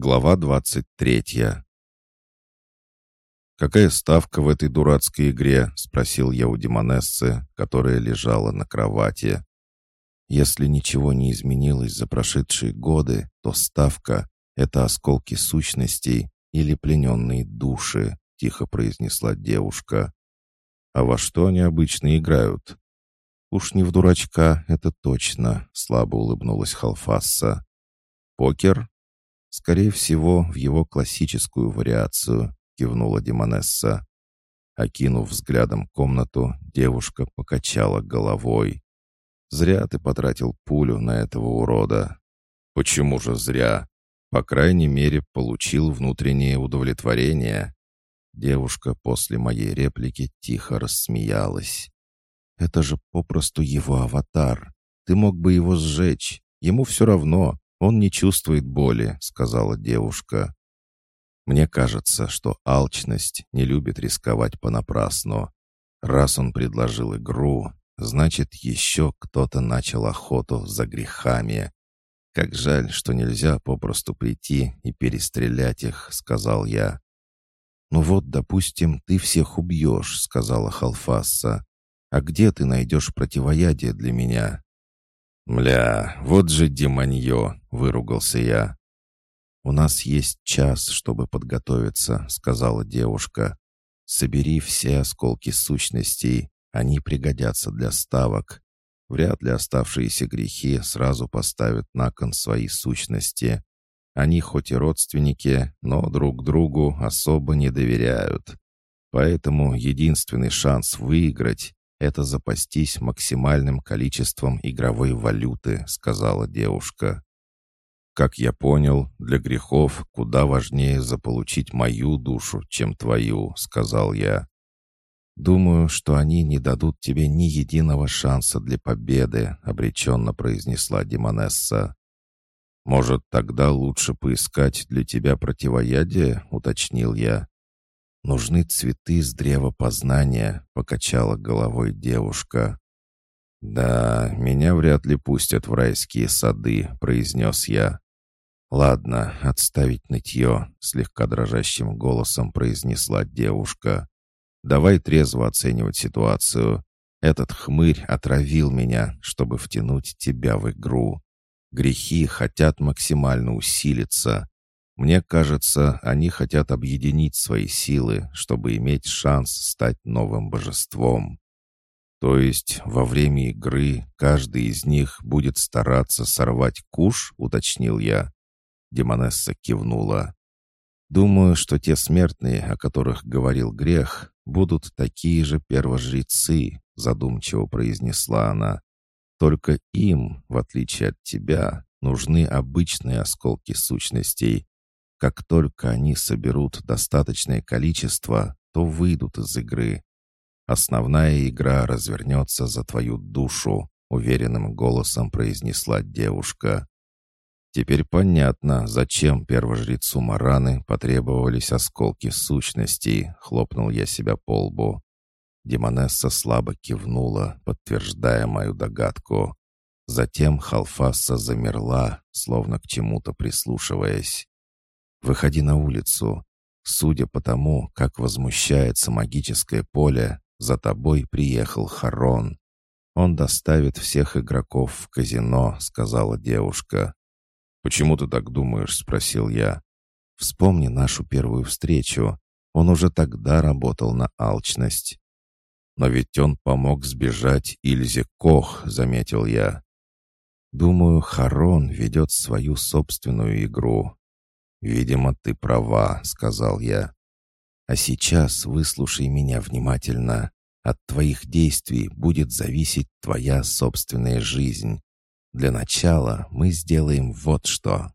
Глава двадцать третья. «Какая ставка в этой дурацкой игре?» — спросил я у Демонессы, которая лежала на кровати. «Если ничего не изменилось за прошедшие годы, то ставка — это осколки сущностей или плененные души», — тихо произнесла девушка. «А во что они обычно играют?» «Уж не в дурачка, это точно», — слабо улыбнулась Халфасса. «Покер?» «Скорее всего, в его классическую вариацию», — кивнула Демонесса. Окинув взглядом комнату, девушка покачала головой. «Зря ты потратил пулю на этого урода». «Почему же зря? По крайней мере, получил внутреннее удовлетворение». Девушка после моей реплики тихо рассмеялась. «Это же попросту его аватар. Ты мог бы его сжечь. Ему все равно. Он не чувствует боли», — сказала девушка. «Мне кажется, что алчность не любит рисковать понапрасну. Раз он предложил игру, значит, еще кто-то начал охоту за грехами. Как жаль, что нельзя попросту прийти и перестрелять их», — сказал я. «Ну вот, допустим, ты всех убьешь», — сказала Халфасса. А где ты найдешь противоядие для меня?» «Мля, вот же демонье!» — выругался я. «У нас есть час, чтобы подготовиться», — сказала девушка. «Собери все осколки сущностей, они пригодятся для ставок. Вряд ли оставшиеся грехи сразу поставят на кон свои сущности. Они хоть и родственники, но друг другу особо не доверяют. Поэтому единственный шанс выиграть это запастись максимальным количеством игровой валюты», — сказала девушка. «Как я понял, для грехов куда важнее заполучить мою душу, чем твою», — сказал я. «Думаю, что они не дадут тебе ни единого шанса для победы», — обреченно произнесла Демонесса. «Может, тогда лучше поискать для тебя противоядие?» — уточнил я. «Нужны цветы с древа познания», — покачала головой девушка. «Да, меня вряд ли пустят в райские сады», — произнес я. «Ладно, отставить нытье», — слегка дрожащим голосом произнесла девушка. «Давай трезво оценивать ситуацию. Этот хмырь отравил меня, чтобы втянуть тебя в игру. Грехи хотят максимально усилиться. Мне кажется, они хотят объединить свои силы, чтобы иметь шанс стать новым божеством. То есть во время игры каждый из них будет стараться сорвать куш, уточнил я. Демонесса кивнула. Думаю, что те смертные, о которых говорил грех, будут такие же первожрецы, задумчиво произнесла она. Только им, в отличие от тебя, нужны обычные осколки сущностей, как только они соберут достаточное количество, то выйдут из игры. Основная игра развернется за твою душу, уверенным голосом произнесла девушка. Теперь понятно, зачем первожрецу Мараны потребовались осколки сущностей, хлопнул я себя по лбу. Демонесса слабо кивнула, подтверждая мою догадку. Затем Халфаса замерла, словно к чему-то прислушиваясь. Выходи на улицу. Судя по тому, как возмущается магическое поле, за тобой приехал Харон. Он доставит всех игроков в казино», — сказала девушка. «Почему ты так думаешь?» — спросил я. «Вспомни нашу первую встречу. Он уже тогда работал на алчность». «Но ведь он помог сбежать Ильзе Кох», — заметил я. «Думаю, Харон ведет свою собственную игру. «Видимо, ты права», — сказал я. «А сейчас выслушай меня внимательно. От твоих действий будет зависеть твоя собственная жизнь. Для начала мы сделаем вот что».